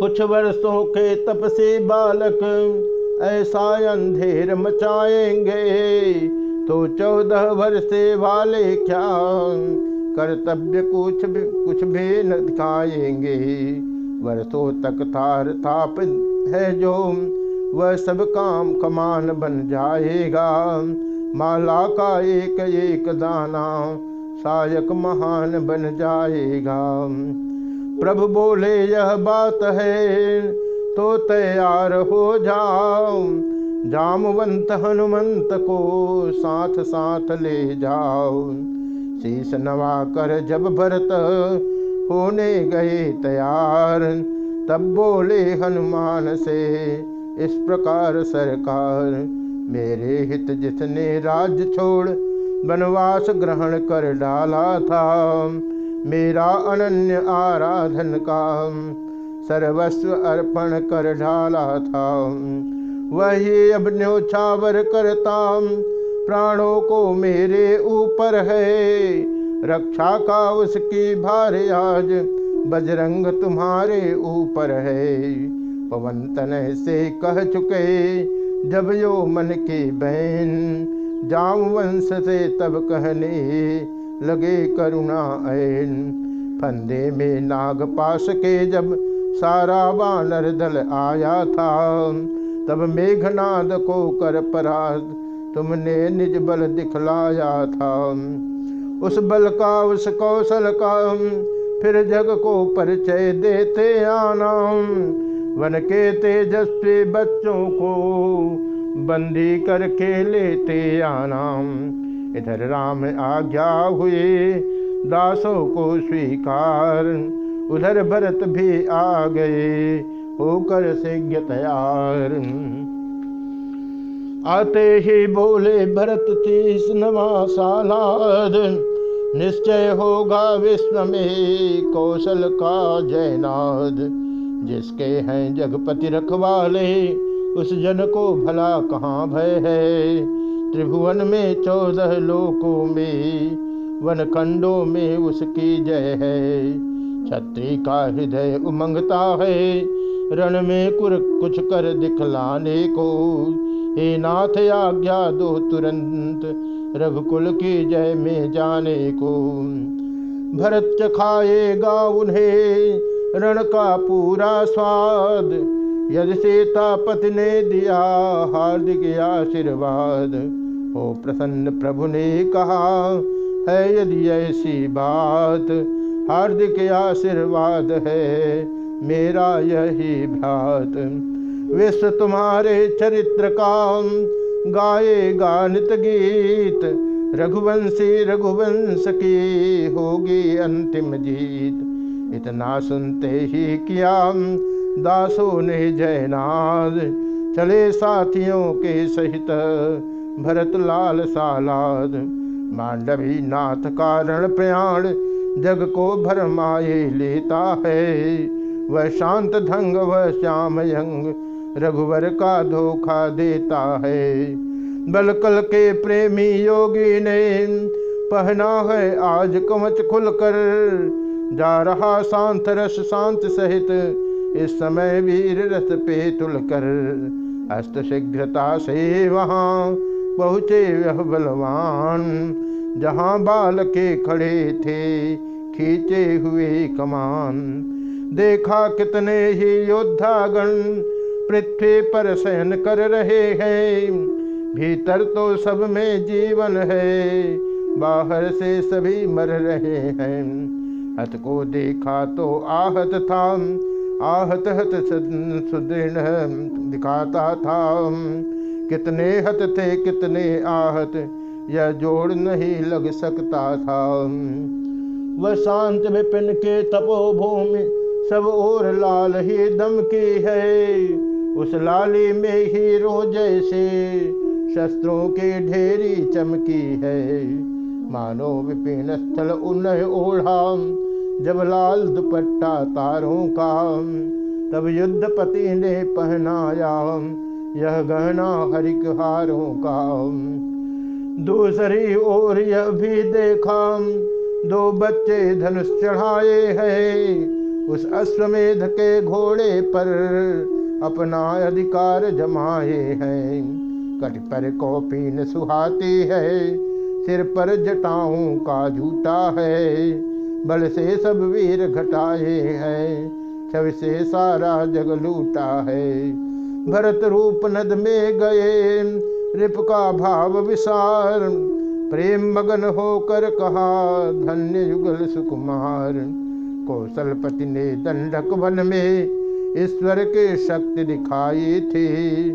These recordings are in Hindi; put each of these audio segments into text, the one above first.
कुछ वर्षों के तप से बालक ऐसा अंधेर मचाएँगे। तो चौदह वर्षे वाले क्या कर्तव्य कुछ भी कुछ भी न दिखाएँगे। वर्षों तक थार थाप है जो वह सब काम कमान बन जाएगा। माला का एक एक दाना सायक महान बन जाएगा। प्रभु बोले, यह बात है तो तैयार हो जाओ। जामवंत हनुमंत को साथ साथ ले जाओ। शीश नवा कर जब भरत होने गए तैयार, तब बोले हनुमान से, इस प्रकार सरकार, मेरे हित जिसने राज्य छोड़, वनवास ग्रहण कर डाला था। मेरा अनन्य आराधन का सर्वस्व अर्पण कर डाला था। वही अब न्योछावर करता प्राणों को मेरे ऊपर है। रक्षा का उसकी भार आज बजरंग तुम्हारे ऊपर है। पवन तन से कह चुके, जब यो मन की बहन जाम वंश से तब कहने लगे करुणा ऐन। फंदे में नाग पास के जब सारा वानर दल आया था, तब मेघनाद को कर पराध तुमने निज बल दिखलाया था। उस बल का, उस कौशल का फिर जग को परिचय देते आना वन के तेजस्वी बच्चों को बंदी करके लेते आना इधर राम आज्ञा हुए, दासों को स्वीकार। उधर भरत भी आ गए, होकर सिज्ञ तैयार। आते ही बोले, भरत तीस नवा सालाद, निश्चय होगा विश्व में कौशल का जयनाद। जिसके हैं जगपति रखवाले, उस जन को भला कहाँ भय है? त्रिभुवन में चौदह लोकों में वन खंडों में उसकी जय है। छत्री का हृदय उमंगता है, रण में कुर कुछ कर दिखलाने को। हे नाथ, आज्ञा दो तुरंत, रघुकुल की जय में जाने को। भरत चखाएगा उन्हें, रण का पूरा स्वाद, यदि सीतापति ने दिया हार्दिक आशीर्वाद। हो प्रसन्न प्रभु ने कहा, है यदि ऐसी बात, हार्दिक आशीर्वाद है, मेरा यही भ्रात। विश्व तुम्हारे चरित्र का गाए गानित गीत, रघुवंशी रघुवंश की होगी अंतिम जीत। इतना सुनते ही किया दासों ने जयनाद, चले साथियों के सहित भरत लाल सालाद। मांडवी नाथ कारण प्रयाण, जग को भरमाए लेता है। वह शांत ढंग, वह श्याम यंग, रघुवर का धोखा देता है। बलकल के प्रेमी योगी ने पहना है आज कवच खुलकर। जा रहा शांत रस शांत सहित, इस समय वीर रस पे तुलकर। अस्त शीघ्रता से वहाँ पहुँचे वह बलवान। जहाँ बाल के खड़े थे, खींचे हुए कमान। देखा कितने ही योद्धागण पृथ्वी पर शयन कर रहे हैं। भीतर तो सब में जीवन है, बाहर से सभी मर रहे हैं। हत को देखा तो आहत था आहत हत सुदृढ़ दिखाता था कितने हत थे, कितने आहत। यह जोड़ नहीं लग सकता था। वह शांत विपिन के तपोभूमि, सब और लाल ही दम की है। उस लाली में हीरो जैसे शस्त्रों की ढेरी चमकी है। मानो विपिन स्थल उन्हें ओढ़ा, जब लाल दुपट्टा तारों का, तब युद्धपति ने पहनाया। यह गहना हरिक हारों का। दूसरी ओर यह भी देखा, दो बच्चे धनुष चढ़ाए हैं। उस अश्वमेध के घोड़े पर अपना अधिकार जमाए हैं। कट पर कौपीन सुहाती है, सिर पर जटाओं का झूठा है। बल से सब वीर घटाए हैं, छवि से सारा जग लूटा है। भरत रूप नद में गए। रिप का भाव विसार, प्रेम मगन होकर कहा, धन्य युगल सुकुमार, कौशलपति ने दंडक वन में ईश्वर के शक्ति दिखाई थी।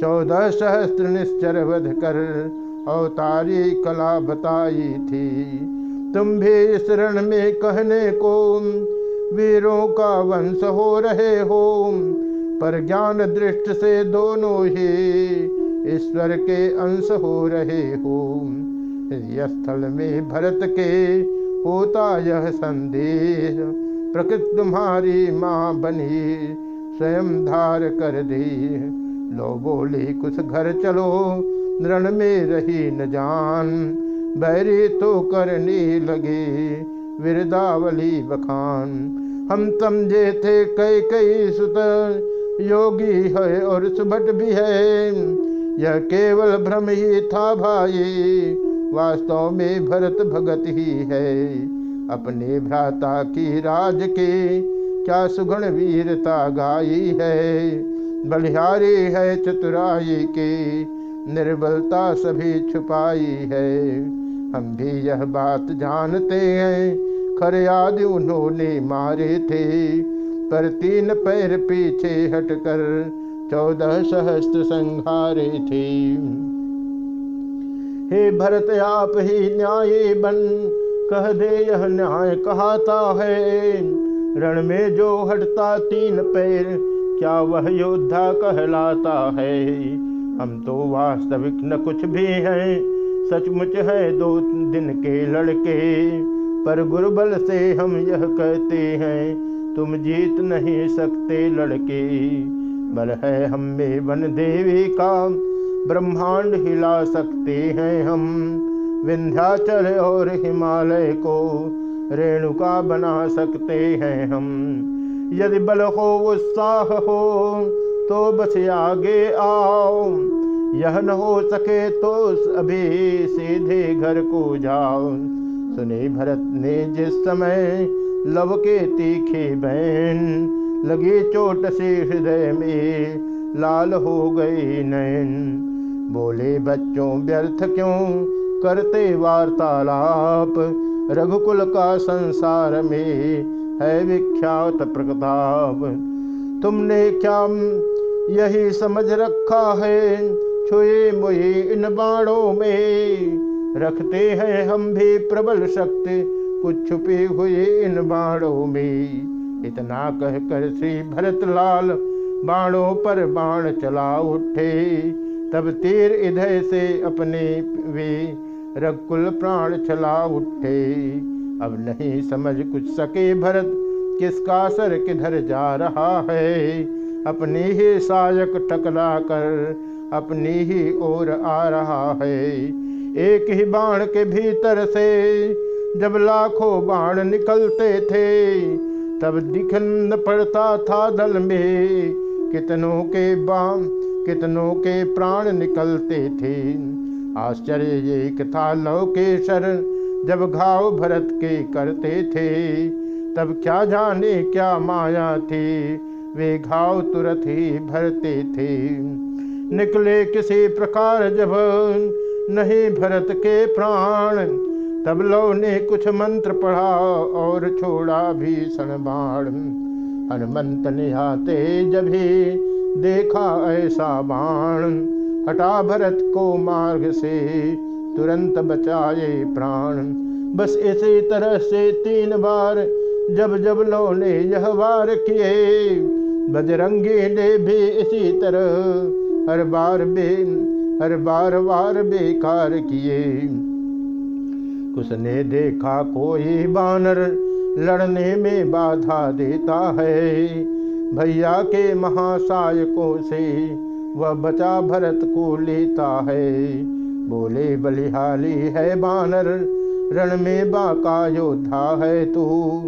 चौदह सहस्त्र निश्चर वध कर अवतारी कला बताई थी। तुम भी इस रण में कहने को, वीरों का वंश हो रहे हो। पर ज्ञान दृष्ट से दोनों ही ईश्वर के अंश हो रहे हो। स्थल में भरत के होता यह संदेश प्रकृति तुम्हारी माँ बनी, स्वयं धार कर दी। लो बोली, कुछ घर चलो रण में रही न जान। बैरी तो करने लगे, विरदावली बखान। हम समझे थे कई कई सुत योगी है और सुभट भी है। यह केवल भ्रम ही था भाई, वास्तव में भरत भगत ही है। अपने भ्राता की राज के क्या सुगण वीरता गाई है। बलिहारी है चतुराई के, निर्बलता सभी छुपाई है। हम भी यह बात जानते हैं, खरे आदि उन्होंने मारे थे। पर तीन पैर पीछे हटकर चौदह सहस्त्र संहारे थे। हे भरत, आप ही न्याय बन। कह दे यह न्याय कहता है? रण में जो हटता तीन पैर, क्या वह योद्धा कहलाता है? हम तो वास्तविक न कुछ भी हैं। सचमुच है दो दिन के लड़के, पर गुरुबल से हम यह कहते हैं तुम जीत नहीं सकते लड़के। बल है हम में वन देवी का, ब्रह्मांड हिला सकते हैं हम। विंध्याचल और हिमालय को रेणुका बना सकते हैं हम। यदि बल हो, उत्साह हो तो बस आगे आओ। यह न हो सके तो अभी सीधे घर को जाओ। सुने भरत ने जिस समय लव के तीखे बहन, लगी चोट से हृदय में लाल हो गए नैन बोले, बच्चों, व्यर्थ क्यों करते वार्तालाप? रघुकुल का संसार में है विख्यात प्रताप। तुमने क्या यही समझ रखा है? छुए मुए इन बाणों में रखते हैं हम भी प्रबल शक्ति। कुछ छुपे हुए इन बाणों में। इतना कहकर श्री भरत लाल बाणों पर बाण चला उठे। तब तीर इधर से अपने वे रकुल प्राण चला उठे। अब नहीं समझ कुछ सके भरत किसका सर किधर जा रहा है। अपनी ही सायक टकरा कर अपनी ही ओर आ रहा है। एक ही बाण के भीतर से जब लाखों बाण निकलते थे, तब दिखन पड़ता था दल में। कितनों के बाम कितनों के प्राण निकलते थे। आश्चर्य एक था लौकेशर जब घाव भरत के करते थे। तब क्या जाने क्या माया थी, वे घाव तुरंत ही भरते थे। निकले किसी प्रकार जब नहीं भरत के प्राण तब ने कुछ मंत्र पढ़ा और छोड़ा भीषण बाण हनुमंत ने आते ही देखा ऐसा बाण। हटा भरत को मार्ग से, तुरंत बचाए प्राण। बस इसी तरह से तीन बार जब जब लो ने यह वार किए, बजरंगी ने भी इसी तरह हर बार बे हर बार वार बेकार किए। उसने देखा कोई बानर लड़ने में बाधा देता है। भैया के महासायकों से वह बचा भरत को लेता है। बोले, बलिहाली है बानर, रण में बाका योद्धा है तू।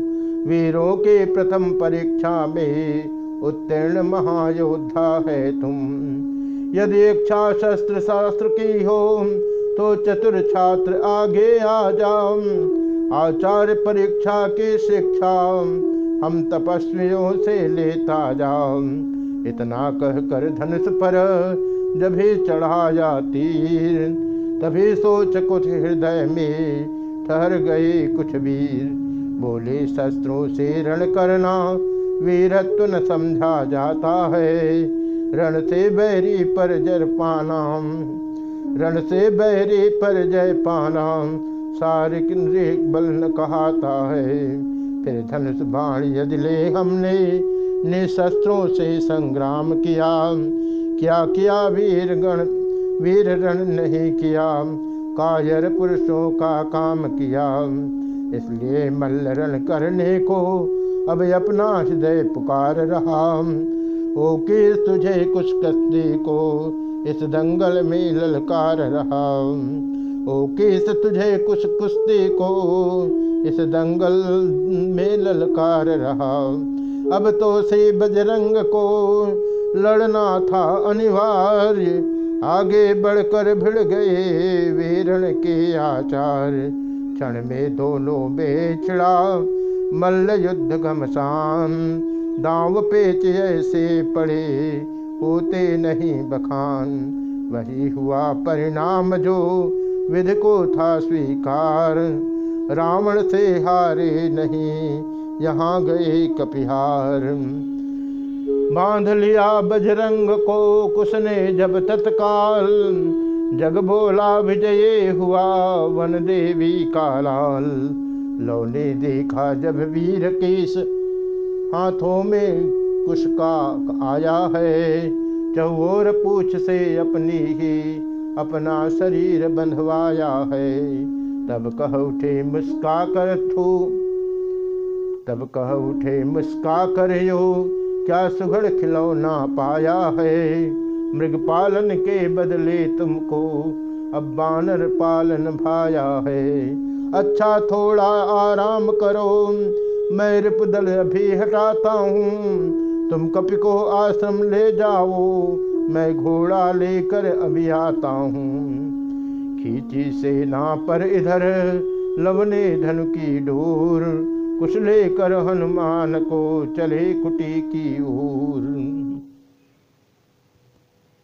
वीरों के प्रथम परीक्षा में उत्तीर्ण महायोद्धा है तुम। यदि इच्छा शस्त्र शास्त्र की हो तो चतुर छात्र आगे आ जाओ। आचार्य परीक्षा की शिक्षा हम तपस्वियों से लेता जाओ। इतना कह कर धनुष पर जब ही चढ़ाया तीर, तभी सोच कुछ हृदय में ठहर गए कुछ वीर। बोले, शस्त्रों से रण करना, वीरत्व न समझा जाता है। रण से बैरी पर जर पाना रण से बैरी पर जय पाना सारिक बल न कहाता है। फिर धनुष बाण यदि ले हमने, निशस्त्रों से संग्राम किया। क्या किया वीर गण, वीर रण नहीं किया। कायर पुरुषों का काम किया। इसलिए मल्ल रण करने को अब अपना हृदय पुकार रहा। ओ किस तुझे कुछ कस्ती को इस दंगल में ललकार रहा। ओ किस तुझे कुछ कुश्ती को, इस दंगल में ललकार रहा। अब तो से बजरंग को लड़ना था अनिवार्य। आगे बढ़कर भिड़ गए वीरण के आचार। क्षण में दोनों बेचड़ा मल्ल युद्ध घमसान। दाव पेच ऐसे पड़े होते नहीं बखान। वही हुआ परिणाम जो विध को था स्वीकार। रावण से हारे नहीं, यहाँ गए कपिहार। बाँध लिया बजरंग को कुछ ने जब तत्काल। जग बोला विजय हुआ वन देवी का लाल। लौने देखा जब वीर केस हाथों में कुश का आया है चौर पूछ से अपनी ही अपना शरीर बंधवाया है। तब कह उठे मुस्का कर थू तब कह उठे मुस्का कर यो, क्या सुघड़ खिलौना पाया है? मृग पालन के बदले तुमको अब बानर पालन भाया है। अच्छा थोड़ा आराम करो, मैं रिपदल अभी हटाता हूँ। तुम कपि को आश्रम ले जाओ, मैं घोड़ा लेकर अभी आता हूँ। खींची सेना पर इधर, लवने धन की डोर, कुछ लेकर हनुमान को चले कुटी की ओर।